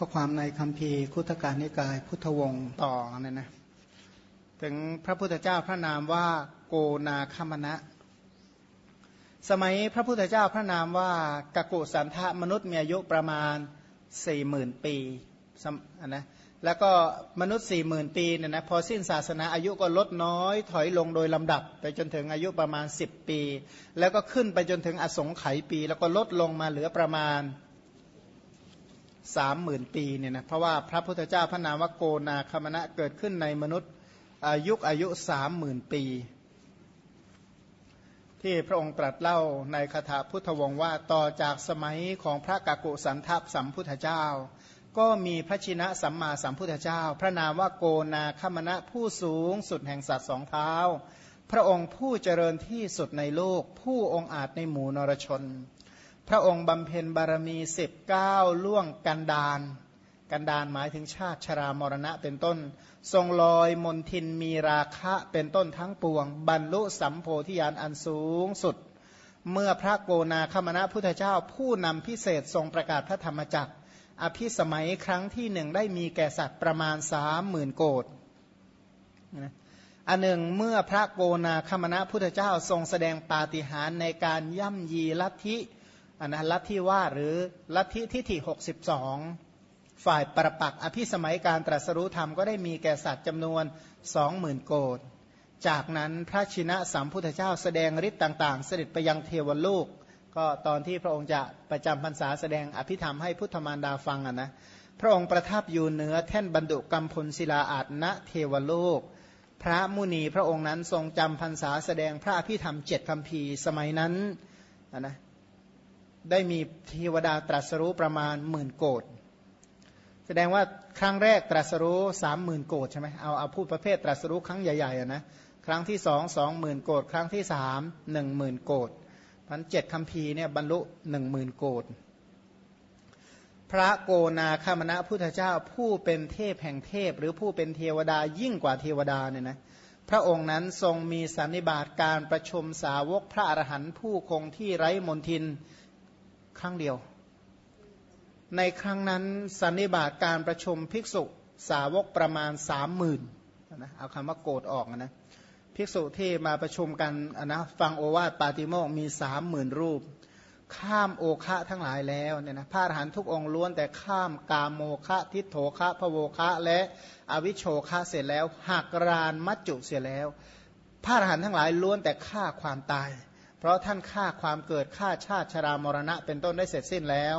ข้อความในคำพีคุตการนิกาย พุทธวงศ์ต่อเนี่ยนะถึงพระพุทธเจ้าพระนามว่าโกนาคมณะ สมัยพระพุทธเจ้าพระนามว่ากกุสันทะมนุษย์มีอายุประมาณสี่หมื่นปีนะแล้วก็มนุษย์สี่หมื่นปีเนี่ยนะพอสิ้นศาสนาอายุก็ลดน้อยถอยลงโดยลำดับ ไปจนถึงอายุประมาณ 10 ปี แล้วก็ขึ้นไปจนถึงอสงไขยปี แล้วก็ลดลงมาเหลือประมาณ สามหมื่นปีเนี่ยนะเพราะว่าพระพุทธเจ้าพระนามว่าโกนาคมณะเกิดขึ้นในมนุษย์อายุอายุสามหมื่นปี ที่พระองค์ตรัสเล่าในคาถาพุทธวงศ์ว่าต่อจากสมัยของพระกากุสันทัพสัมพุทธเจ้า ก็มีพระชินะสัมมาสัมพุทธเจ้า พระนามว่าโกนาคมณะผู้สูงสุดแห่งสัตว์สองเท้า พระองค์ผู้เจริญที่สุดในโลก ผู้องอาจในหมู่นรชน พระองค์บำเพ็ญบารมีสิบเก้าล่วงกันดานกันดานหมายถึงชาติชรามรณะเป็นต้น ทรงลอยมนทินมีราคะเป็นต้นทั้งปวง บรรลุสัมโพธิญาณอันสูงสุด เมื่อพระโกนาคมณะพุทธเจ้าผู้นำพิเศษทรงประกาศพระธรรมจักร อภิสมัยครั้งที่หนึ่งได้มีแก่สัตว์ประมาณสามหมื่นโกดอันหนึ่งเมื่อพระโกนาคมณะพุทธเจ้าทรงแสดงปาฏิหาริย์ในการย่ำยีลัทธิ อันนะลัทธิว่าหรือลัทธิทิฏฐิหกสิบสองฝ่ายประปักอภิสมัยการตรัสรู้ธรรมก็ได้มีแก่สัตว์จำนวนสองหมื่นโกดจากนั้นพระชินะสัมพุทธเจ้าแสดงฤทธิ์ต่างๆ เสด็จไปยังเทวโลก ก็ตอนที่พระองค์จะประจำพรรษาแสดงอภิธรรมให้พุทธมารดาฟังอะนะพระองค์ประทับอยู่เหนือแท่นบรรดุกรรมพลศิลาอาจณเทวโลก พระมุนีพระองค์นั้นทรงจำพรรษาแสดงพระอภิธรรมเจ็ดคำพีสมัยนั้นนะ ได้มีเทวดาตรัสรู้ประมาณหมื่นโกดแสดงว่าครั้งแรกตรัสรู้สามหมื่นโกดใช่ไหมเอาเอาพูดประเภทตรัสรู้ครั้งใหญ่ๆนะครั้งที่สองสองหมื่นโกดครั้งที่สามหนึ่งหมื่นโกดพันเจ็ดคำพีเนี่ยบรรลุหนึ่งหมื่นโกดพระโกนาคามณะพุทธเจ้าผู้เป็นเทพแห่งเทพ หรือผู้เป็นเทวดายิ่งกว่าเทวดาเนี่ยนะพระองค์นั้นทรงมีสันนิบาตการประชุมสาวกพระอรหันต์ผู้คงที่ไร้มนทิน ครั้งเดียว ในครั้งนั้นสันนิบาตการประชุมภิกษุสาวกประมาณสามหมื่นนะเอาคำว่าโกรธออกนะภิกษุที่มาประชุมกันนะฟังโอวาทปาติโมกมีสามหมื่นรูป ข้ามโอคะทั้งหลายแล้วเนี่ยนะพระอรหันทุกองค์ล้วนแต่ข้ามกามโมคะทิโถคะพะโวคะและอวิโชคะเสร็จแล้วหักรานมัจจุเสียแล้ว พระอรหันทั้งหลายล้วนแต่ฆ่าความตาย เพราะท่านฆ่าความเกิดฆ่าชาติชรามรณะ เป็นต้นได้เสร็จสิ้นแล้ว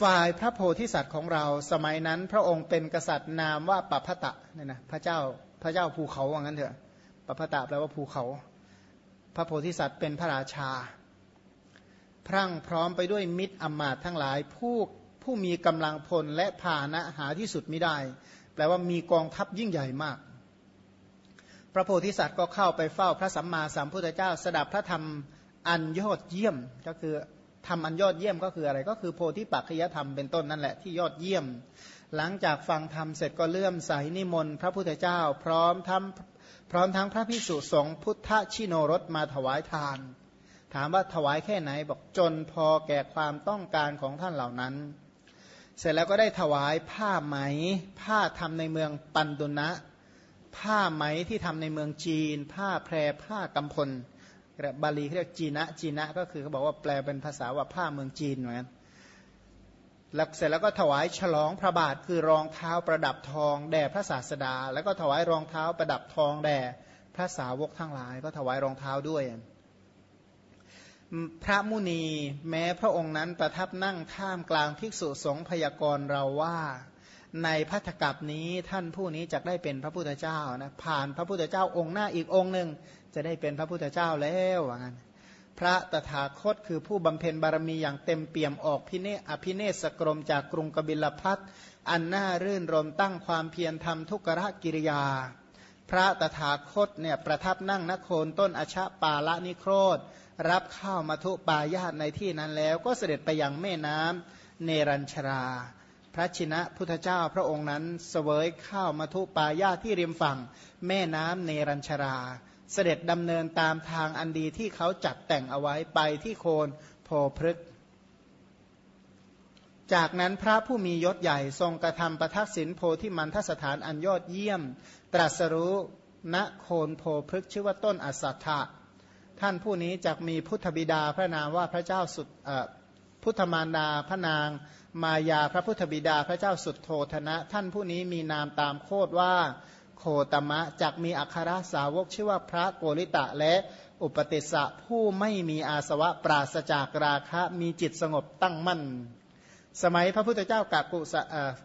ฝ่ายพระโพธิสัตว์ของเราสมัยนั้นพระองค์เป็นกษัตริย์นามว่าปัพตะเนี่ยนะพระเจ้าพระเจ้าภูเขาว่างั้นเถอะปัพตะแปลว่าภูเขา พระโพธิสัตว์เป็นพระราชา พรั่งพร้อมไปด้วยมิตรอมาตทั้งหลาย ผู้ผู้มีกำลังพลและพานะหาที่สุดไม่ได้ แปลว่ามีกองทัพยิ่งใหญ่มาก ระโพธิสัตว์ก็เข้าไปเฝ้าพระสัมมาสัมพุทธเจ้า สดับพระธรรมอันยอดเยี่ยมก็คือทำอันยอดเยี่ยมก็คืออะไรก็คือโพธิปัจจยธรรมเป็นต้นนั่นแหละที่ยอดเยี่ยม หลังจากฟังธรรมเสร็จก็เลื่อมใสนิมนต์พระพุทธเจ้า พร้อมทั้งพร้อมทั้งพระพิสุสงฆ์พุทธชิโนรสมาถวายทาน ถามว่าถวายแค่ไหนบอกจนพอแก่ความต้องการของท่านเหล่านั้น เสร็จแล้วก็ได้ถวายผ้าไหมผ้าทำในเมืองปันดุนะ ผ้าไหมที่ทำในเมืองจีน ผ้าแพรผ้ากำพลบาลีเรียกจีนะจีนะก็คือเขาบอกว่าแปลเป็นภาษาว่าผ้าเมืองจีนเหมือนกันแล้วเสร็จแล้วก็ถวายฉลองพระบาทคือรองเท้าประดับทองแด่พระศาสดา แล้วก็ถวายรองเท้าประดับทองแด่พระสาวกทั้งหลาย ก็ถวายรองเท้าด้วย พระมุนีแม้พระองค์นั้นประทับนั่งท่ามกลางภิกษุสงฆ์พยากรเราว่า ในพัทธกับนี้ท่านผู้นี้จะได้เป็นพระพุทธเจ้านะผ่านพระพุทธเจ้าองค์หน้าอีกองค์หนึ่งจะได้เป็นพระพุทธเจ้าแล้วว่างั้นพระตถาคตคือผู้บำเพ็ญบารมีอย่างเต็มเปี่ยมออกพิเนอภิเนศกรมจากกรุงกบิลพัทอันน่ารื่นรมตั้งความเพียรทำทุกรกิริยา พระตถาคตเนี่ยประทับนั่งนโคนต้นอชะปาละนิโครธ รับข้าวมาทุปายาตในที่นั้นแล้วก็เสด็จไปยังแม่น้ำเนรัญชรา พระชินะพุทธเจ้าพระองค์นั้นเสวยข้าวมาทุปายาที่ริมฝั่ง แม่น้ำเนรัญชรา เสด็จดำเนินตามทางอันดีที่เขาจัดแต่งเอาไว้ไปที่โคนโพพฤกจากนั้นพระผู้มียศใหญ่ทรงกระทำประทักษิณโพธิมันทสถานอันยอดเยี่ยม ตรัสรู้ณโคนโพพฤกชื่อว่าต้นอสัตถะท่านผู้นี้จะมีพุทธบิดาพระนามว่าพระเจ้าสุดพุทธมารดาพระนาง มายาพระพุทธบิดาพระเจ้าสุดโทธนะท่านผู้นี้มีนามตามโคดว่าโคตมะจักมีอัครสาวกชื่อว่าพระโกริตะและอุปติสะผู้ไม่มีอาสวะปราศจากราคะมีจิตสงบตั้งมั่น สมัยพระพุทธเจ้ากากุส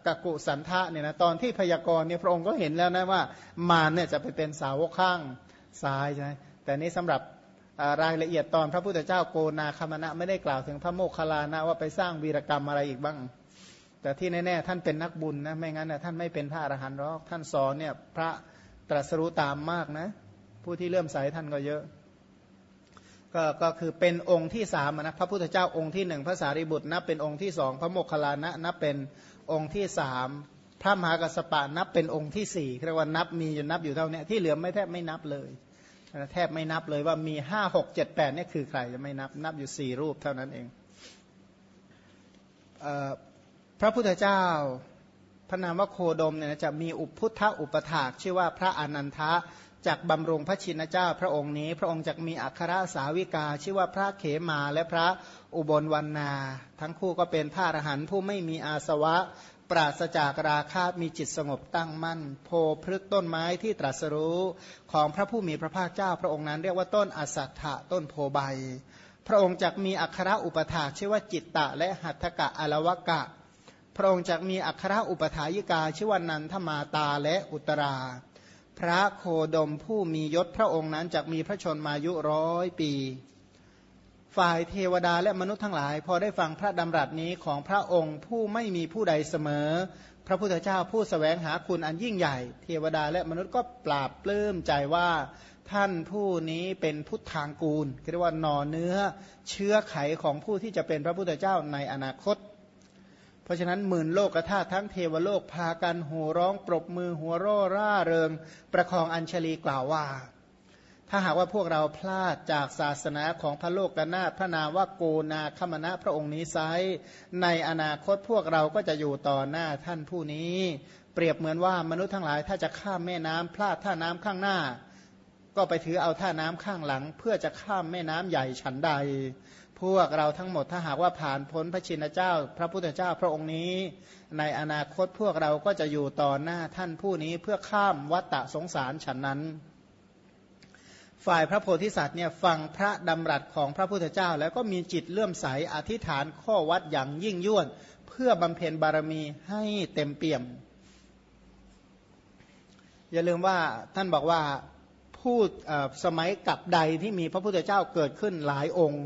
กากุสันทะเนี่ยนะตอนที่พยากรณ์เนี่ยพระองค์ก็เห็นแล้วนะว่า มารเนี่ยจะไปเป็นสาวกข้างซ้ายใช่ไหมแต่นี้สำหรับ รายละเอียดตอนพระพุทธเจ้าโกนาคมณะไม่ได้กล่าวถึงพระโมคคัลลานะว่าไปสร้างวีรกรรมอะไรอีกบ้าง แต่ที่แน่ๆท่านเป็นนักบุญนะไม่งั้นนะท่านไม่เป็นพระอรหันต์หรอกท่านสอนเนี่ยพระตรัสรู้ตามมากนะ ผู้ที่เลื่อมใสท่านก็เยอะก็ก็คือเป็นองค์ที่สามนะพระพุทธเจ้าองค์ที่หนึ่งพระสารีบุตรนับเป็นองค์ที่สองพระโมคคัลลานะนับเป็นองค์ที่สามพระมหากัสปะนับเป็นองค์ที่สี่เรียกว่านับมีอยู่นับอยู่เท่านี้ที่เหลือไม่แทบไม่นับเลย แทบไม่นับเลยว่ามีห้าหกเจ็ดแปดนี่คือใครจะไม่นับนับอยู่สี่รูปเท่านั้นเองพระพุทธเจ้าพระนามว่าโคดมเนี่ยจะมีอุพุทธอุปถากชื่อว่าพระอนันทะจากบำรุงพระชินเจ้าพระองค์นี้ พระองค์จะมีอัครสาวิกา ชื่อว่าพระเขมาและพระ อุบลวันนา ทั้งคู่ก็เป็นพระอรหันต์ผู้ไม่มีอาสวะ ปราศจากราคะมีจิตสงบตั้งมั่น โพพฤกต้นไม้ที่ตรัสรู้ของพระผู้มีพระภาคเจ้า พระองค์นั้นเรียกว่าต้นอสัตถะต้นโพใบ พระองค์จะมีอัคระอุปถาชื่อว่าจิตตะ และหัตถกะอลวกะ พระองค์จะมีอัคระอุปถายิกาชื่อว่านันทมาตาและอุตราพระโคดมผู้มียศพระองค์นั้นจะมีพระชนมายุร้อยปี ฝ่ายเทวดาและมนุษย์ทั้งหลาย พอได้ฟังพระดำรัสนี้ของพระองค์ผู้ไม่มีผู้ใดเสมอ พระพุทธเจ้าผู้สแสวงหาคุณอันยิ่งใหญ่ เทวดาและมนุษย์ก็ปราบปลื้มใจว่าท่านผู้นี้เป็นพุทธางกูลเรียกว่าหน่อเนื้อเชื้อไขของผู้ที่จะเป็นพระพุทธเจ้าในอนาคต เพราะฉะนั้นหมื่นโลกธาตุทั้งเทวโลกพากันโห่ร้องปรบมือหัวร่อร่าเริง ประคองอัญชลีกล่าวว่า ถ้าหากว่าพวกเราพลาดจากศาสนาของพระโลกกนาพระนามว่าโกนาคมณะพระองค์นี้ไซในอนาคตพวกเราก็จะอยู่ต่อหน้าท่านผู้นี้ เปรียบเหมือนว่ามนุษย์ทั้งหลายถ้าจะข้ามแม่น้ำพลาดท่าน้ำข้างหน้า ก็ไปถือเอาท่าน้ำข้างหลัง เพื่อจะข้ามแม่น้ำใหญ่ฉันใด พวกเราทั้งหมดถ้าหากว่าผ่านพ้นพระชินเจ้า พระพุทธเจ้าพระองค์นี้ ในอนาคตพวกเราก็จะอยู่ต่อหน้าท่านผู้นี้เพื่อข้ามวัฏฏะสงสารฉันนั้น ฝ่ายพระโพธิสัตว์เนี่ยฟังพระดำรัสของพระพุทธเจ้า แล้วก็มีจิตเลื่อมใสอธิษฐานข้อวัดอย่างยิ่งยวดเพื่อบำเพ็ญบารมีให้เต็มเปี่ยม อย่าลืมว่าท่านบอกว่าพูดสมัยกับใดที่มีพระพุทธเจ้าเกิดขึ้นหลายองค์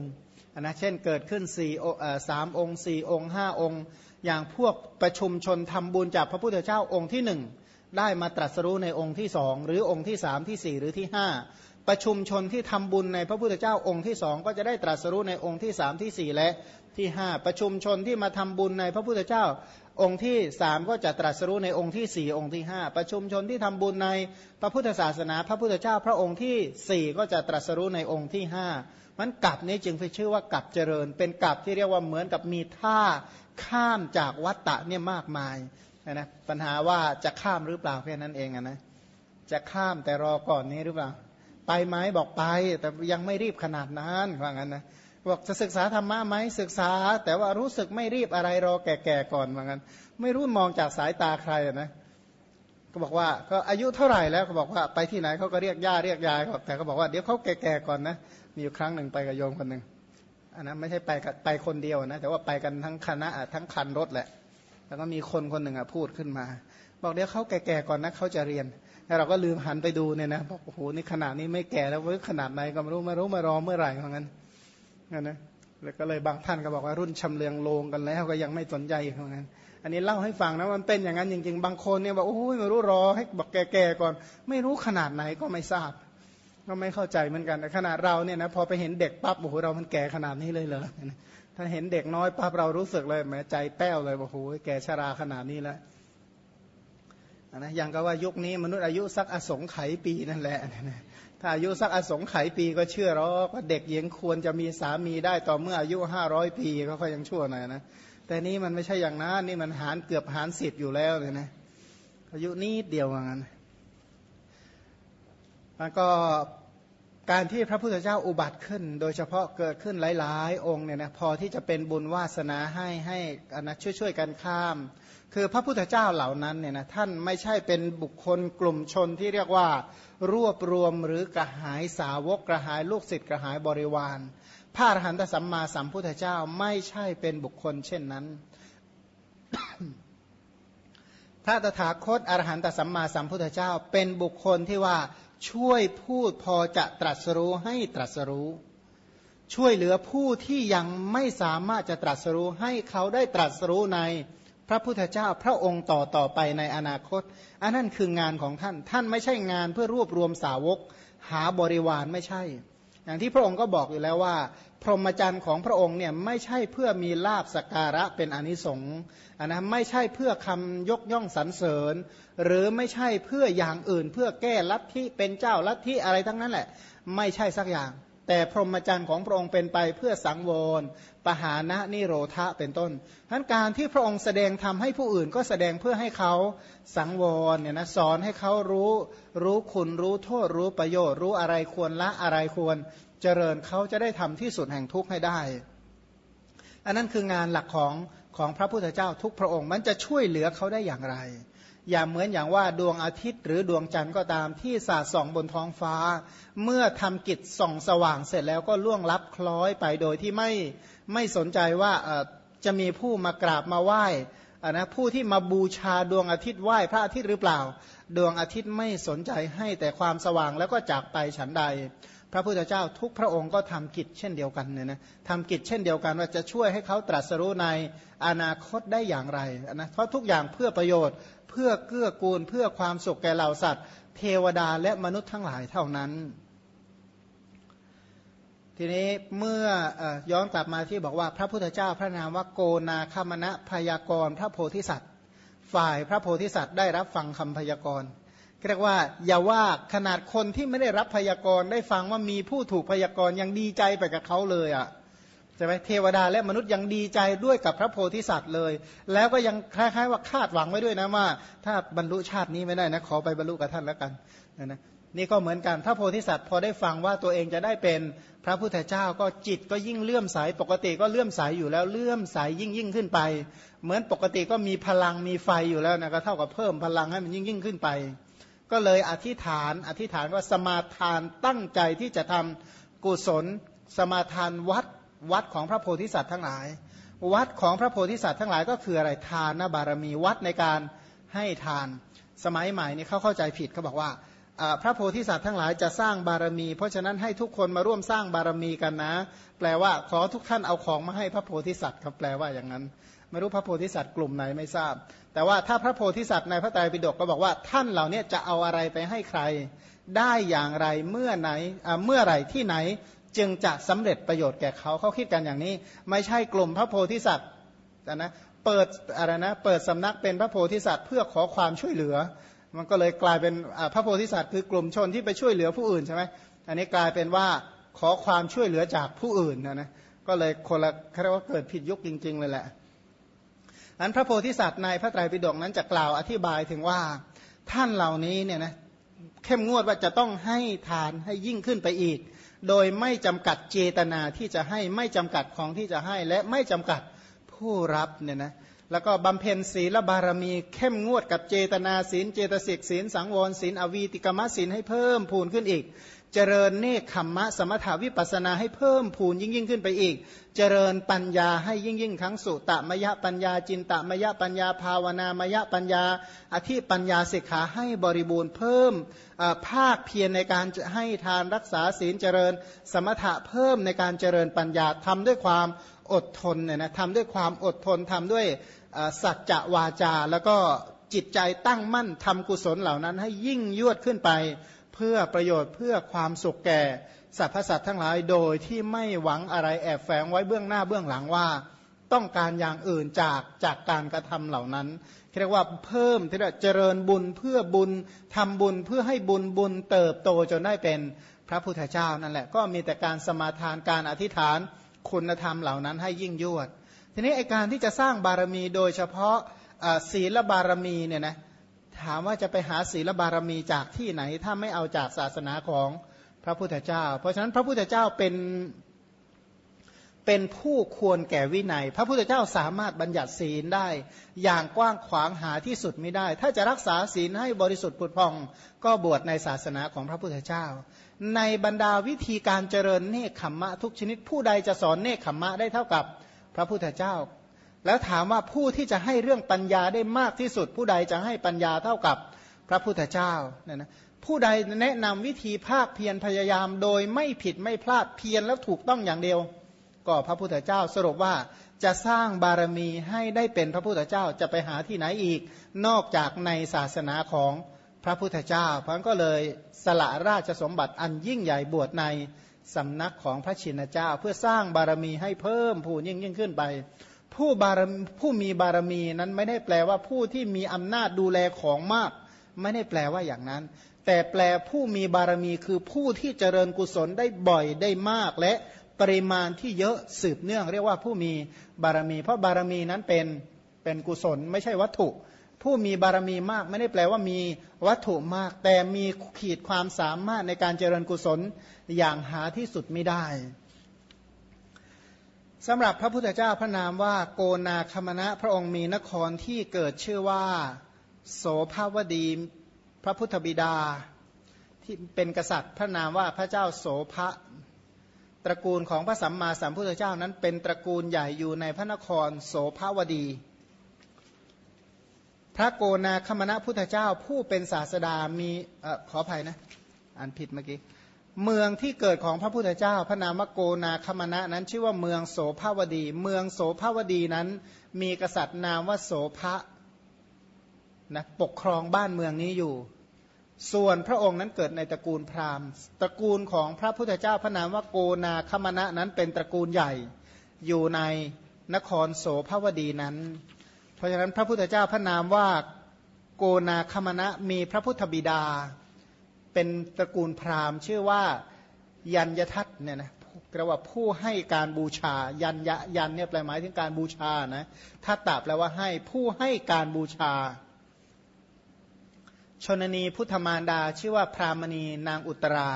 นะเช่นเกิดขึ้นสี่สามองค์สี่องค์ห้าองค์ อย่างพวกประชุมชนทำบุญจากพระพุทธเจ้าองค์ที่หนึ่งได้มาตรัสรู้ในองค์ที่สองหรือองค์ที่สามที่สี่หรือที่ห้า ประชุมชนที่ทำบุญในพระพุทธเจ้าองค์ที่สองก็จะได้ตรัสรู้ในองค์ที่สามที่สี่และที่ห้าประชุมชนที่มาทำบุญในพระพุทธเจ้า องค์ที่สามก็จะตรัสรู้ในองค์ที่สี่องค์ที่ห้าประชุมชนที่ทำบุญในพระพุทธศาสนา พระพุทธเจ้า พระองค์ที่สี่ก็จะตรัสรู้ในองค์ที่ห้ามันกลับนี้จึงไปชื่อว่ากลับเจริญ เป็นกลับที่เรียกว่าเหมือนกับมีท่าข้ามจากวัตตะเนี่ยมากมายนะปัญหาว่าจะข้ามหรือเปล่าแค่นั้นเองนะจะข้ามแต่รอก่อนนี้หรือเปล่า ไปไหมบอกไป แต่ยังไม่รีบขนาดนั้นว่างั้นนะบอกจะศึกษาธรรมะไหมศึกษา แต่ว่ารู้สึกไม่รีบอะไรรอแก่ๆก่อนว่างั้น ไม่รู้มองจากสายตาใครนะก็บอกว่าก็อายุเท่าไหร่แล้วเขาบอกว่าไปที่ไหนเขาก็เรียกย่าเรียกยายแต่เขาบอกว่าเดี๋ยวเขาแก่ๆก่อนนะมีอยู่ครั้งหนึ่งไปกับโยมคนหนึ่งอันนั้นไม่ใช่ไปไปคนเดียวนะแต่ว่าไปกันทั้งคณะทั้งคันรถแหละ แล้วก็มีคนคนหนึ่งอะพูดขึ้นมา บอกเดี๋ยวเขาแก่ๆก่อนนะเขาจะเรียน เราก็ลืมหันไปดูเนี่ยนะบอกโอ้โหนี่ขนาดนี้ไม่แก่แล้วเว้ยขนาดไหนก็ไม่รู้ไม่รู้มารอเมื่อไหร่เหมือนกันนั่นนะแล้วก็เลยบางท่านก็บอกว่ารุ่นชำเลืองโลงกันแล้วก็ยังไม่สนใจเหมือนกันอันนี้เล่าให้ฟังนะมันเป็นอย่างนั้นจริง ๆ บางคนเนี่ยบอกโอ้ยไม่รู้รอให้บอกแก่ๆก่อน ไม่รู้ขนาดไหนก็ไม่ทราบ ก็ไม่เข้าใจเหมือนกันขนาดเราเนี่ยนะพอไปเห็นเด็กปั๊บโอ้โหเรามันแก่ขนาดนี้เลยเหรอถ้าเห็นเด็กน้อยปั๊บเรารู้สึกเลยแม้ใจแป้วเลยโอ้โหแก่ชราขนาดนี้แล้ว นะอย่างก็ว่ายุคนี้มนุษย์อายุสักอสงไขยปีนั่นแหละถ้าอายุสักอสงไขยปีก็เชื่อหรอกว่าเด็กหญิงควรจะมีสามีได้ต่อเมื่ออายุห้าร้อยปีก็ค่อยยังชั่วหน่อยนะแต่นี่มันไม่ใช่อย่างนั้นนี่มันหารเกือบหารสิบอยู่แล้วเลยนะอายุนิดเดียวว่างั้นมันก็การที่พระพุทธเจ้าอุบัติขึ้น โดยเฉพาะเกิดขึ้นหลาย ๆ องค์เนี่ยนะพอที่จะเป็นบุญวาสนาให้ให้อนะช่วยๆกันข้าม คือพระพุทธเจ้าเหล่านั้นเนี่ยนะท่านไม่ใช่เป็นบุคคลกลุ่มชนที่เรียกว่ารวบรวมหรือกระหายสาวกกระหายลูกศิษย์กระหายบริวารพระอรหันตสัมมาสัมพุทธเจ้าไม่ใช่เป็นบุคคลเช่นนั้น พระตถาคตอรหันตสัมมาสัมพุทธเจ้า เป็นบุคคลที่ว่าช่วยพูดพอจะตรัสรู้ให้ตรัสรู้ ช่วยเหลือผู้ที่ยังไม่สามารถจะตรัสรู้ให้เขาได้ตรัสรู้ใน พระพุทธเจ้าพระองค์ต่อต่อไปในอนาคต อันนั้นคืองานของท่าน ท่านไม่ใช่งานเพื่อรวบรวมสาวก หาบริวารไม่ใช่ อย่างที่พระองค์ก็บอกอยู่แล้วว่า พรหมจรรย์ของพระองค์เนี่ยไม่ใช่เพื่อมีลาบสการะเป็นอนิสงส์นนะไม่ใช่เพื่อคำยกย่องสรรเสริญ หรือไม่ใช่เพื่ออย่างอื่น เพื่อแก้ลัทธิเป็นเจ้าลัทธิอะไรทั้งนั้นแหละ ไม่ใช่สักอย่าง แต่พรหมจรรย์ของพระองค์เป็นไปเพื่อสังวรปหานะนิโรธะเป็นต้นทั้นการที่พระองค์แสดงทำให้ผู้อื่นก็แสดงเพื่อให้เขาสังวรเนี่ยนะสอนให้เขารู้รู้คุณรู้โทษรู้ประโยชน์รู้อะไรควรละอะไรควรเจริญเขาจะได้ทำที่สุดแห่งทุกข์ให้ได้ อันนั้นคืองานหลักของของพระพุทธเจ้าทุกพระองค์มันจะช่วยเหลือเขาได้อย่างไร อย่าเหมือนอย่างว่าดวงอาทิตย์หรือดวงจันทร์ก็ตามที่สาดส่องบนท้องฟ้า เมื่อทำกิจส่องสว่างเสร็จแล้วก็ล่วงลับคล้อยไปโดยที่ไม่ไม่สนใจว่าจะมีผู้มากราบมาไหว้นะผู้ที่มาบูชาดวงอาทิตย์ไหว้พระอาทิตย์หรือเปล่า ดวงอาทิตย์ไม่สนใจให้แต่ความสว่างแล้วก็จากไปฉันใด พระพุทธเจ้าทุกพระองค์ก็ทำกิจเช่นเดียวกันเนี่ยนะทำกิจเช่นเดียวกันว่าจะช่วยให้เขาตรัสรู้ในอนาคตได้อย่างไรนะเพราะทุกอย่างเพื่อประโยชน์เพื่อเกื้อกูลเพื่อความสุขแก่เหล่าสัตว์ เทวดาและมนุษย์ทั้งหลายเท่านั้น ทีนี้เมื่อย้อนกลับมาที่บอกว่าพระพุทธเจ้าพระนามว่าโกนาคามณะพยากรพระโพธิสัตว์ ฝ่ายพระโพธิสัตว์ได้รับฟังคำพยากรณ์เรียกว่าอย่าว่าขนาดคนที่ไม่ได้รับพยากรณ์ได้ฟังว่ามีผู้ถูกพยากรณ์ยังดีใจไปกับเขาเลยอะ ใช่ไหมเทวดาและมนุษย์ยังดีใจด้วยกับพระโพธิสัตว์เลย แล้วก็ยังคล้ายๆว่าคาดหวังไว้ด้วยนะว่า ถ้าบรรลุชาตินี้ไม่ได้นะขอไปบรรลุกับท่านแล้วกันนะนี่ก็เหมือนกันพระโพธิสัตว์พอได้ฟังว่าตัวเองจะได้เป็นพระพุทธเจ้าก็จิตก็ยิ่งเลื่อมใสปกติก็เลื่อมใสอยู่แล้วเลื่อมใสยิ่งยิ่งขึ้นไป เหมือนปกติก็มีพลังมีไฟอยู่แล้วนะก็เท่ากับเพิ่มพลังให้มันยิ่งยิ่งขึ้นไป ก็เลยอธิษฐานอธิษฐานว่าสมาทานตั้งใจที่จะทำกุศล สมาทานวัด วัดของพระโพธิสัตว์ทั้งหลาย วัดของพระโพธิสัตว์ทั้งหลายก็คืออะไรทานบารมีวัดในการให้ทาน สมัยใหม่นี่เขาเข้าใจผิดเขาบอกว่าพระโพธิสัตว์ทั้งหลายจะสร้างบารมี เพราะฉะนั้นให้ทุกคนมาร่วมสร้างบารมีกันนะ แปลว่าขอทุกท่านเอาของมาให้พระโพธิสัตว์ครับแปลว่าอย่างนั้น ไม่รู้พระโพธิสัตว์กลุ่มไหนไม่ทราบ แต่ว่าถ้าพระโพธิสัตว์ในพระไตรปิฎกก็บอกว่าท่านเหล่านี้จะเอาอะไรไปให้ใคร ได้อย่างไรเมื่อไหนเมื่อไหร่ที่ไหน จึงจะสำเร็จประโยชน์แก่เขาเขาคิดกันอย่างนี้ ไม่ใช่กลุ่มพระโพธิสัตว์นะเปิดอะไรนะเปิดสำนักเป็นพระโพธิสัตว์เพื่อขอความช่วยเหลือ มันก็เลยกลายเป็นพระโพธิสัตว์คือกลุ่มชนที่ไปช่วยเหลือผู้อื่นใช่ไหมอันนี้กลายเป็นว่าขอความช่วยเหลือจากผู้อื่นนะนะก็เลยคนละเรียกว่าเกิดผิดยุคจริง ๆ เลยแหละอันพระโพธิสัตว์ในพระไตรปิฎกนั้นจะกล่าวอธิบายถึงว่าท่านเหล่านี้เนี่ยนะเข้มงวดว่าจะต้องให้ทานให้ยิ่งขึ้นไปอีก โดยไม่จำกัดเจตนาที่จะให้ไม่จำกัดของที่จะให้และไม่จำกัดผู้รับเนี่ยนะ แล้วก็บำเพ็ญศีลบารมีเข้มงวดกับเจตนาศีล เจตสิกศีล สังวรศีล อวีติกรรมศีลให้เพิ่มพูนขึ้นอีก เจริญเนคขมมะสมถาวิปัสนาให้เพิ่มพูนยิ่งยิ่งขึ้นไปอีก เจริญปัญญาให้ยิ่งยิ่งทั้งสุตมยปัญญาจินตมยปัญญาภาวนามยปัญญา อธิปัญญาสิกขาให้บริบูรณ์เพิ่มภาคเพียรในการให้ทานรักษาศีลเจริญ สมถะเพิ่มในการเจริญปัญญาทำด้วยความ อดทนเนี่ยนะทำด้วยความอดทนทำด้วยสัจจะวาจา แล้วก็จิตใจตั้งมั่นทำกุศลเหล่านั้น ให้ยิ่งยวดขึ้นไป เพื่อประโยชน์เพื่อความสุขแก่สรรพสัตว์ทั้งหลายโดยที่ไม่หวังอะไรแอบแฝงไว้เบื้องหน้าเบื้องหลังว่า ต้องการอย่างอื่นจากจากการกระทำเหล่านั้นเรียกว่าเพิ่มที่เจริญบุญเพื่อบุญทำบุญเพื่อให้บุญบุญเติบโตจนได้เป็นพระพุทธเจ้านั่นแหละก็มีแต่การสมาทานการอธิษฐาน คุณธรรมเหล่านั้นให้ยิ่งยวด ทีนี้ไอการที่จะสร้างบารมีโดยเฉพาะศีลบารมีเนี่ยนะถามว่าจะไปหาศีลบารมีจากที่ไหน ถ้าไม่เอาจากศาสนาของพระพุทธเจ้า เพราะฉะนั้นพระพุทธเจ้าเป็นเป็นผู้ควรแก่วินัย พระพุทธเจ้าสามารถบัญญัติศีลได้ อย่างกว้างขวางหาที่สุดไม่ได้ ถ้าจะรักษาศีลให้บริสุทธิ์ผุดพอง ก็บวชในศาสนาของพระพุทธเจ้า ในบรรดาวิธีการเจริญเนคขมมะทุกชนิด ผู้ใดจะสอนเนคขมมะได้เท่ากับพระพุทธเจ้า แล้วถามว่าผู้ที่จะให้เรื่องปัญญาได้มากที่สุด ผู้ใดจะให้ปัญญาเท่ากับพระพุทธเจ้าเนี่ยนะผู้ใดแนะนำวิธีภาคเพียรพยายามโดยไม่ผิดไม่พลาดเพียรแล้วถูกต้องอย่างเดียว ก็พระพุทธเจ้าสรุปว่าจะสร้างบารมีให้ได้เป็นพระพุทธเจ้าจะไปหาที่ไหนอีก นอกจากในศาสนาของ พระพุทธเจ้าพันก็เลยสละราชสมบัติอันยิ่งใหญ่บวชในสำนักของพระชินเจ้า เพื่อสร้างบารมีให้เพิ่มพูนยิ่งยิ่งขึ้นไป ผู้บารผู้มีบารมีนั้นไม่ได้แปลว่าผู้ที่มีอำนาจดูแลของมาก ไม่ได้แปลว่าอย่างนั้น แต่แปลผู้มีบารมีคือผู้ที่เจริญกุศลได้บ่อยได้มากและปริมาณที่เยอะสืบเนื่อง เรียกว่าผู้มีบารมี เพราะบารมีนั้นเป็นเป็นกุศลไม่ใช่วัตถุ ผู้มีบารมีมาก ไม่ได้แปลว่ามีวัตถุมาก แต่มีขีดความสามารถในการเจริญกุศลอย่างหาที่สุดไม่ได้สำหรับพระพุทธเจ้าพระนามว่าโกนาคมณะพระองค์มีนครที่เกิดชื่อว่า โสภาวดีพระพุทธบิดา ที่เป็นกษัตริย์พระนามว่าพระเจ้าโสภะตระกูลของพระสัมมาสัมพุทธเจ้านั้นเป็นตระกูลใหญ่อยู่ในพระนครโสภาวดี พระโกนาคมณะพุทธเจ้าผู้เป็นศาสดามีอขออภัยนะอ่านผิดเมื่อกี้เมืองที่เกิดของพระพุทธเจ้า พระนามโกนาคมณะนั้น ชื่อว่าเมืองโสภาวดี เมืองโสภาวดีนั้น มีกษัตริย์นามว่าโสภะนะปกครองบ้านเมืองนี้อยู่ ส่วนพระองค์นั้นเกิดในตระกูลพราหมณ์ ตระกูลของพระพุทธเจ้า พระนามว่าโกนาคมณะนั้นเป็นตระกูลใหญ่อยู่ในนครโสภาวดีนั้น เพราะฉะนั้นพระพุทธเจ้าพระนามว่าโกนาคมณะมีพระพุทธบิดา เป็นตระกูลพราหมณ์ ชื่อว่ายัญยทัตเนี่ยนะแปลว่าผู้ให้การบูชายันยยันเนี่ยแปลหมายถึงการบูชานะถ้าตาแปลว่าให้ผู้ให้การบูชา ชนนีพุทธมารดาชื่อว่าพรามณีนางอุตรา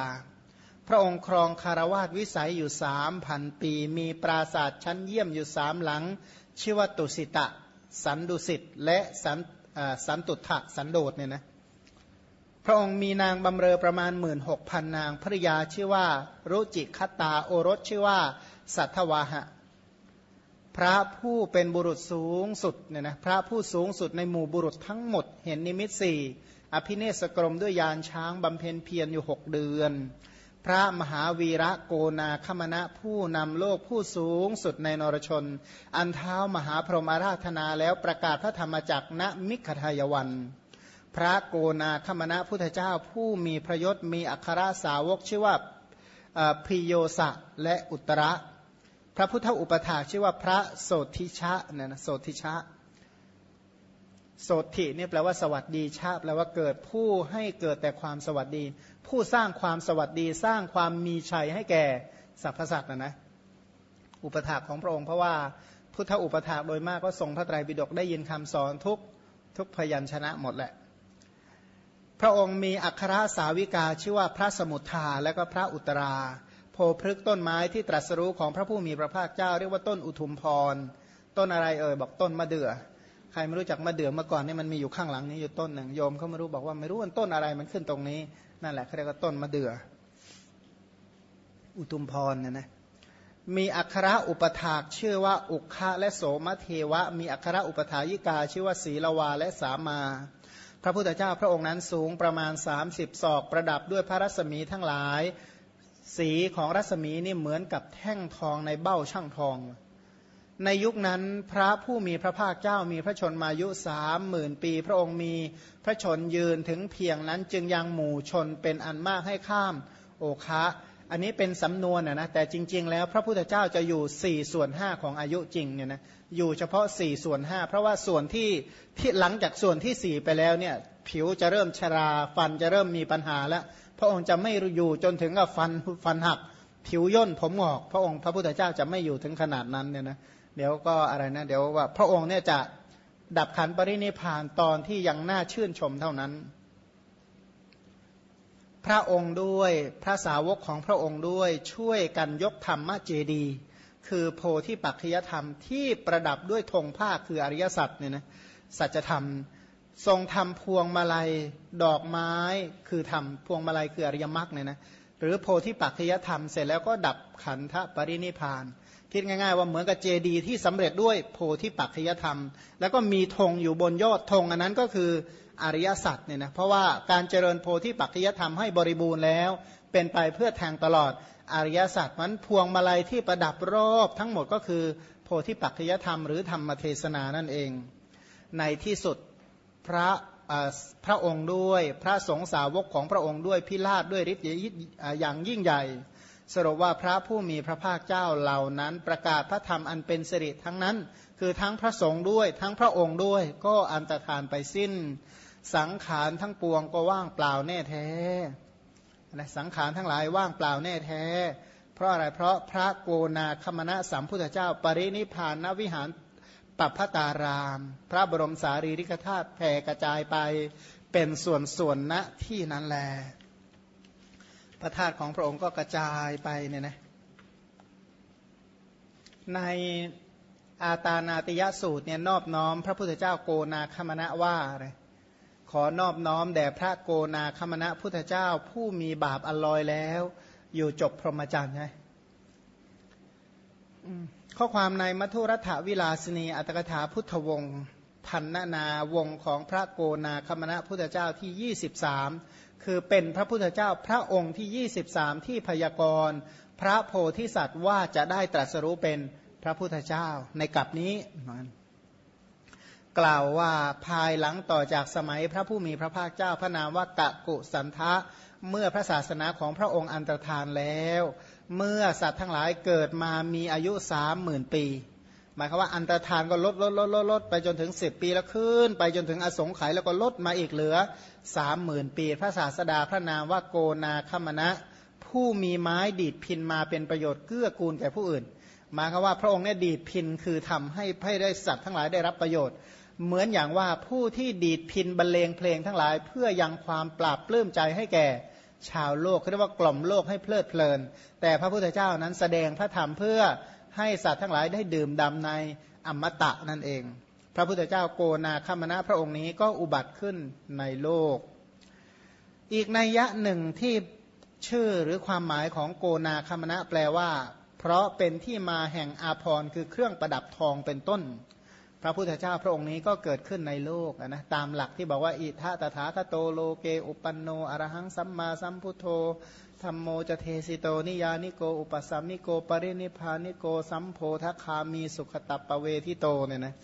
พระองค์ครองคารวาสวิสัยอยู่สามพันปี มีปราศาสตร์ชั้นเยี่ยมอยู่สามหลัง ชื่อว่าตุสิตะ สันดุสิตและสันสันตุถะสันโดษเนี่ยนะพระองค์มีนางบำเรอประมาณหมื่นหกพันนางภริยาชื่อว่า รุจิคตาโอรสชื่อว่า สัทวาหะ พระผู้เป็นบุรุษสูงสุดเนี่ยนะพระผู้สูงสุดในหมู่บุรุษทั้งหมด เห็นนิมิตสี่อภิเนศกรมด้วยยานช้างบำเพ็ญเพียรอยู่หกเดือน พระมหาวีระโกนาคมณะผู้นำโลกผู้สูงสุดในนรชน อันเท้ามหาพรหมาราธนาแล้วประกาศพระธรรมจักรณมิขทายวัน พระโกนาคมณะพุทธเจ้าผู้มีพระยศมีอัครสาวกชื่อว่าพิโยสะและอุตระ พระพุทธอุปถาชื่อว่าพระโสธิชะเนี่ยนะโสธิชะโสติเนี่ยแปลว่าสวัสดีชาแปลว่าเกิดผู้ให้เกิดแต่ความสวัสดี ผู้สร้างความสวัสดีสร้างความมีชัยให้แก่สรรพสัตว์นะนะอุปถากของพระองค์เพราะว่าพุทธอุปถากโดยมากก็ทรงพระไตรปิฎกได้ยินคำสอนทุกทุกพยัญชนะหมดแหละ พระองค์มีอัครสาวิกาชื่อว่าพระสมุทธาและก็พระอุตรา โพพฤกต้นไม้ที่ตรัสรู้ของพระผู้มีพระภาคเจ้า เรียกว่าต้นอุทุมพร ต้นอะไรเอ่ยบอกต้นมะเดื่อ ใครไม่รู้จักมะเดื่อมาก่อนนี่มันมีอยู่ข้างหลังนี้อยู่ต้นหนึ่งโยมเขาไม่รู้บอกว่าไม่รู้ว่าต้นอะไรมันขึ้นตรงนี้ นั่นแหละเขาเรียกว่าต้นมะเดื่อ อุทุมพรเนี่ยนะมีอัคระอุปถากชื่อว่าอุคะและโสมเทวะ มีอัคระอุปถายิกา ชื่อว่าศีลวาและสามา พระพุทธเจ้าพระองค์นั้นสูงประมาณ 30 ศอกประดับด้วยพระรัศมีทั้งหลาย สีของรัศมีนี่เหมือนกับแท่งทองในเบ้าช่างทอง ในยุคนั้นพระผู้มีพระภาคเจ้ามีพระชนมายุสามหมื่นปี พระองค์มีพระชนยืนถึงเพียงนั้นจึงยังหมู่ชนเป็นอันมากให้ข้ามโอคะอันนี้เป็นสำนวนนะแต่จริง ๆ แล้วพระพุทธเจ้าจะอยู่ 4 ส่วน 5 ของอายุจริงเนี่ยนะอยู่เฉพาะ 4 ส่วน 5 เพราะว่าส่วนที่ที่หลังจากส่วนที่ 4 ไปแล้วเนี่ยผิวจะเริ่มชราฟันจะเริ่มมีปัญหาแล้ว พระองค์จะไม่อยู่จนถึงกับฟันฟันหัก ผิวย่นผมหงอก พระองค์พระพุทธเจ้าจะไม่อยู่ถึงขนาดนั้นเนี่ยนะ เดี๋ยวก็อะไรนะ เดี๋ยวว่าพระองค์เนี่ยจะดับขันปรินิพานตอนที่ยังน่าชื่นชมเท่านั้น พระองค์ด้วยพระสาวกของพระองค์ด้วยช่วยกันยกธรรมเจดี คือโพธิปัจจยธรรมที่ประดับด้วยธงผ้าคืออริยสัจเนี่ยนะสัจธรรมทรงทำพวงมาลัยดอกไม้คือทำพวงมาลัยคืออริยมรรคเนี่ยนะ หรือโพธิปัจจยธรรมเสร็จแล้วก็ดับขันธปรินิพานคิดง่ายๆว่าเหมือนกับเจดีที่สำเร็จด้วยโพธิปัจจยธรรม แล้วก็มีธงอยู่บนยอดธงอันนั้นก็คืออริยสัจเนี่ยนะเพราะว่าการเจริญโพธิปัจจยธรรมให้บริบูรณ์แล้ว เป็นไปเพื่อแทงตลอดอริยสัจมันพวงมาลัยที่ประดับรอบทั้งหมดก็คือ โพธิปัจจยธรรมหรือธรรมเทศนานั่นเอง ในที่สุดพระ พระองค์ด้วย พระสงฆ์สาวกของพระองค์ด้วยพิราชด้วยฤทธิ์อย่างยิ่งใหญ่ สรุปว่าพระผู้มีพระภาคเจ้าเหล่านั้น ประกาศพระธรรมอันเป็นสิริทั้งนั้น คือทั้งพระสงฆ์ด้วย ทั้งพระองค์ด้วย ก็อันตรธานไปสิ้น สังขารทั้งปวงก็ว่างเปล่าแน่แท้นะสังขารทั้งหลายว่างเปล่าแน่แท้ เพราะอะไรเพราะพระโกนาคมณะสัมพุทธเจ้า ปรินิพานนวิหาร ปัปพตาราม พระบรมสารีริกธาตุแผ่กระจายไปเป็นส่วนส่วนณที่นั้นแล พระธาตุของพระองค์ก็กระจายไปเนี่ยนะในอาตานาติยสูตรเนี่ยนอบน้อม พระพุทธเจ้าโกนาคมณะว่าอะไรขอนอบน้อมแด่พระโกนาคมณะพุทธเจ้าผู้มีบาปอลอยแล้ว อยู่จบพรหมจรรย์ไง ข้อความในมัทุรัฐวิลาสนีอัตกถาพุทธวงศ์พันนานาวงของพระโกนาคมณะพุทธเจ้าที่ 23 คือเป็นพระพุทธเจ้าพระองค์ที่ 23 ที่พยากรณ์พระโพธิสัตว์ว่าจะได้ตรัสรู้เป็นพระพุทธเจ้าในกลับนี้กล่าวว่าภายหลังต่อจากสมัยพระผู้มีพระภาคเจ้าพระนามว่ากะกุสันทะ เมื่อพระศาสนาของพระองค์อันตรธานแล้ว เมื่อสัตว์ทั้งหลายเกิดมามีอายุสามหมื่นปี หมายความว่าอันตรธานก็ลดลดลดลดลดไปจนถึงสิบปีแล้วขึ้น ไปจนถึงอสงไขยแล้วก็ลดมาอีกเหลือสามหมื่นปี พระศาสดาพระนามว่าโกนาคมณะ ผู้มีไม้ดีดพินมาเป็นประโยชน์เกื้อกูลแก่ผู้อื่น หมายความว่าพระองค์เนี่ยดีดพินคือทำให้ให้ได้สัตว์ทั้งหลายได้รับประโยชน์เหมือนอย่างว่าผู้ที่ดีดพินบรรเลงเพลงทั้งหลาย เพื่อยังความปราบปลื้มใจให้แก่ ชาวโลกเรียกว่ากล่อมโลกให้เพลิดเพลิน แต่พระพุทธเจ้านั้นแสดงพระธรรมเพื่อให้สัตว์ทั้งหลายได้ดื่มดำในอมตะนั่นเอง พระพุทธเจ้าโกนาคมณะพระองค์นี้ก็อุบัติขึ้นในโลก อีกนัยยะหนึ่งที่ชื่อหรือความหมายของโกนาคมณะแปลว่า เพราะเป็นที่มาแห่งอาภรณ์คือเครื่องประดับทองเป็นต้น พระพุทธเจ้าพระองค์นี้ก็เกิดขึ้นในโลกนะตามหลักที่บอกว่าอิทะตถาคโตโลเกอุปันโนอรหังสัมมาสัมพุทโธธรรมโมจเทสิโตนิยานิโก อุปสัมมิโกปรินิพานิโก สัมโพธคามีสุขตับปเวทิโตเนี่ยนะ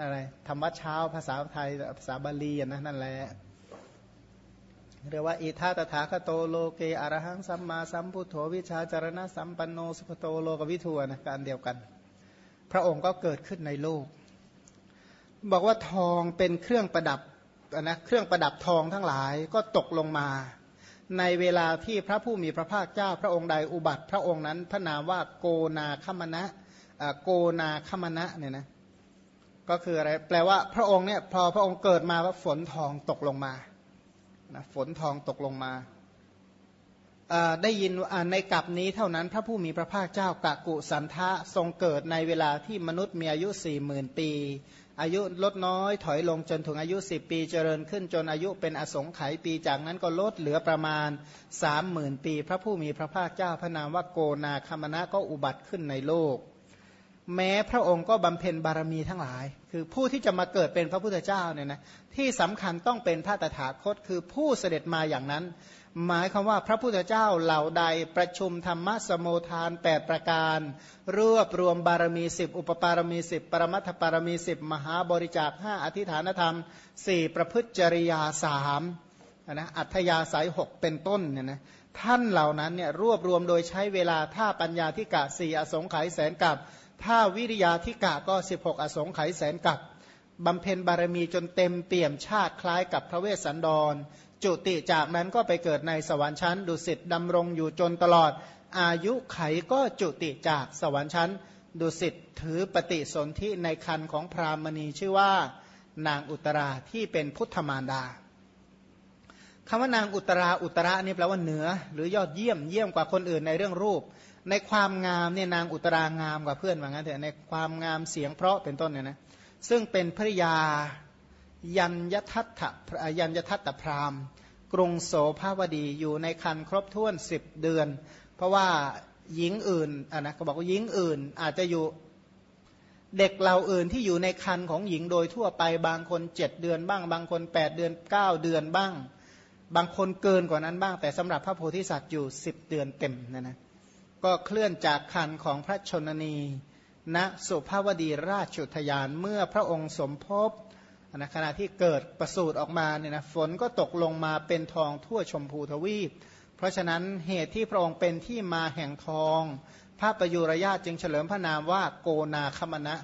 อะไรธรรมะเช้าภาษาไทยภาษาบาลีนะนั่นแหละเรียกว่าอิทาตถาคโตโลเกอรหังสัมมาสัมพุทโธวิชาจารณะสัมปันโนสุขโตโลกวิทูนะการเดียวกัน พระองค์ก็เกิดขึ้นในโลก บอกว่าทองเป็นเครื่องประดับนะเครื่องประดับทองทั้งหลายก็ตกลงมา ในเวลาที่พระผู้มีพระภาคเจ้าพระองค์ใดอุบัติ พระองค์นั้นพระนามว่าโกนาคมณะโกนาคมณะเนี่ยนะก็คืออะไรแปลว่าพระองค์เนี่ยพอพระองค์เกิดมาว่าฝนทองตกลงมานะฝนทองตกลงมาได้ยินในกลับนี้เท่านั้นพระผู้มีพระภาคเจ้ากะกุสันทะทรงเกิดในเวลาที่มนุษย์มีอายุสี่หมื่นปี อายุลดน้อยถอยลงจนถึงอายุ 10 ปีเจริญขึ้นจนอายุเป็นอสงไขยปีจากนั้นก็ลดเหลือประมาณ 30,000 ปี พระผู้มีพระภาคเจ้าพระนามว่าโกนาคามณะก็อุบัติขึ้นในโลก แม้พระองค์ก็บำเพ็ญบารมีทั้งหลาย คือผู้ที่จะมาเกิดเป็นพระพุทธเจ้าเนี่ยนะที่สำคัญต้องเป็นพระตถาคตคือผู้เสด็จมาอย่างนั้น หมายคำว่าพระพุทธเจ้าเหล่าใดประชุมธรรมสมุทาน 8 ประการ รวบรวมบารมีสิบอุปปารมีสิบปรมัตถปารมีสิบมหาบริจาคห้าอธิฐานธรรมสี่ประพฤติจริยาสามนะอัธยาศัยหกเป็นต้นเนี่ยนะท่านเหล่านั้นเนี่ยรวบรวมโดยใช้เวลาท่าปัญญาธิกะสี่อสงไขยแสนกับท่าวิริยาธิกะก็ 16 อสงไขยแสนกับบำเพ็ญบารมีจนเต็มเปี่ยมชาติคล้ายกับพระเวสสันดร จุติจากนั้นก็ไปเกิดในสวรรค์ชั้น ดุสิตดำรงอยู่จนตลอด อายุไขก็จุติจากสวรรค์ชั้น ดุสิตถือปฏิสนธิในคันของพรามณีชื่อว่านางอุตราที่เป็นพุทธมารดาคำว่านางอุตราอุตระนี่แปลว่าเหนือ หรือยอดเยี่ยมเยี่ยมกว่าคนอื่นในเรื่องรูป ในความงามเนี่ยนางอุตรางามกว่าเพื่อนว่างั้นเถอะในความงามเสียงเพราะเป็นต้นเนี่ยนะซึ่งเป็นภริยา ยันยทัตถยันยทัตตพรามกรุงโสภาวดีอยู่ในคันครบถ้วนสิบเดือน เพราะว่าหญิงอื่นอะนะก็บอกว่าหญิงอื่นอาจจะอยู่เด็กเราอื่นที่อยู่ในคันของหญิงโดยทั่วไปบางคนเจ็ดเดือนบ้าง บางคนแปดเดือนเก้าเดือนบ้าง บางคนเกินกว่านั้นบ้าง แต่สำหรับพระโพธิสัตว์อยู่สิบเดือนเต็มนะนะก็เคลื่อนจากคันของพระชนนีณสุภาวดีราชุทยานเมื่อพระองค์สมภพ นะขณะที่เกิดประสูติออกมาเนี่ยนะฝนก็ตกลงมาเป็นทองทั่วชมพูทวีป เพราะฉะนั้นเหตุที่พระองค์เป็นที่มาแห่งทอง พระประยุรญาจึงเฉลิมพระนามว่าโกนาคมณะ